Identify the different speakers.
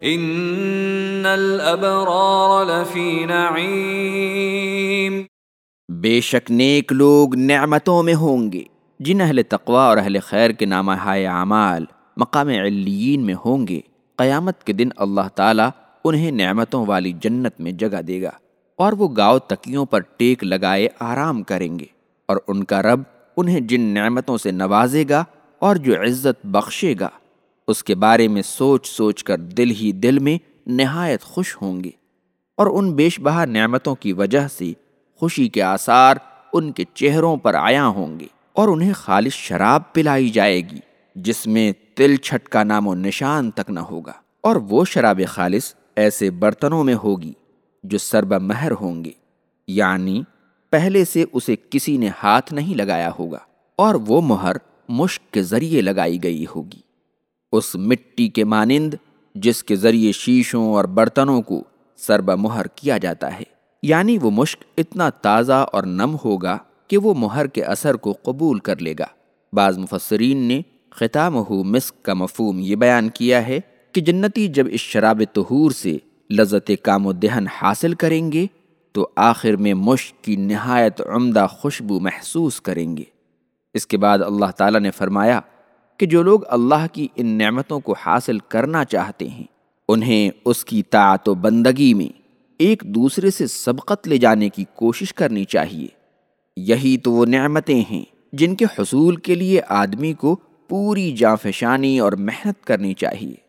Speaker 1: ان الابرار لفی نعیم
Speaker 2: بے شک نیک لوگ نعمتوں میں ہوں گے جن اہل تقوا اور اہل خیر کے نامہ ہائے اعمال مقام علیین میں ہوں گے۔ قیامت کے دن اللہ تعالیٰ انہیں نعمتوں والی جنت میں جگہ دے گا اور وہ گاؤ تکیوں پر ٹیک لگائے آرام کریں گے اور ان کا رب انہیں جن نعمتوں سے نوازے گا اور جو عزت بخشے گا۔ اس کے بارے میں سوچ سوچ کر دل ہی دل میں نہایت خوش ہوں گے اور ان بیش بہا نعمتوں کی وجہ سے خوشی کے آثار ان کے چہروں پر آیا ہوں گے اور انہیں خالص شراب پلائی جائے گی، جس میں تل چھٹ کا نام و نشان تک نہ ہوگا۔ اور وہ شراب خالص ایسے برتنوں میں ہوگی جو سرب مہر ہوں گے یعنی پہلے سے اسے کسی نے ہاتھ نہیں لگایا ہوگا اور وہ مہر مشک کے ذریعے لگائی گئی ہوگی۔ اس مٹی کے مانند جس کے ذریعے شیشوں اور برتنوں کو سرب مہر کیا جاتا ہے۔ یعنی وہ مشک اتنا تازہ اور نم ہوگا کہ وہ مہر کے اثر کو قبول کر لے گا۔ بعض مفسرین نے خطام ہو مسک کا مفہوم یہ بیان کیا ہے کہ جنتی جب اس شراب تہور سے لذت کام و دہن حاصل کریں گے، تو آخر میں مشک کی نہایت عمدہ خوشبو محسوس کریں گے۔ اس کے بعد اللہ تعالیٰ نے فرمایا کہ جو لوگ اللہ کی ان نعمتوں کو حاصل کرنا چاہتے ہیں، انہیں اس کی طاعت و بندگی میں ایک دوسرے سے سبقت لے جانے کی کوشش کرنی چاہیے۔ یہی تو وہ نعمتیں ہیں جن کے حصول کے لیے آدمی کو پوری جانفشانی اور محنت کرنی چاہیے۔